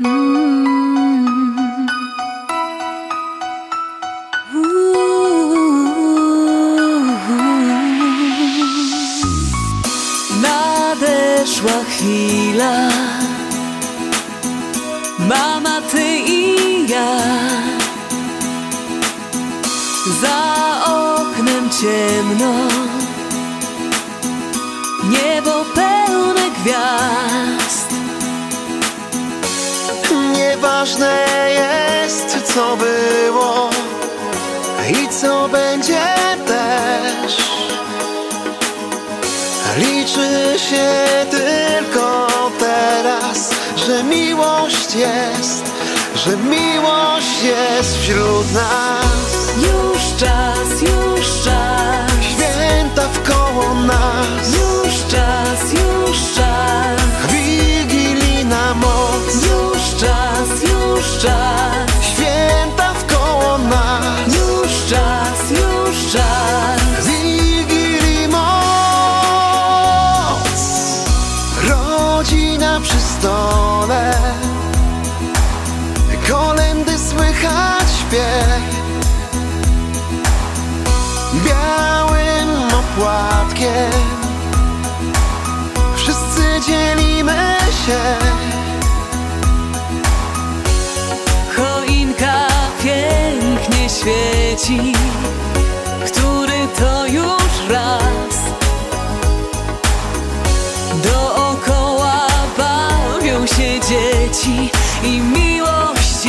Mm. Nadeszła chwila, mama, ty i ja. Za oknem ciemno, niebo pełne gwiazd. Nieważne jest, co było i co będzie też. Liczy się tylko teraz, że miłość jest, że miłość jest wśród nas. Już czas, już opłatkiem Wszyscy dzielimy się Choinka pięknie świeci, który to już raz. Dookoła bawią się dzieci i miłość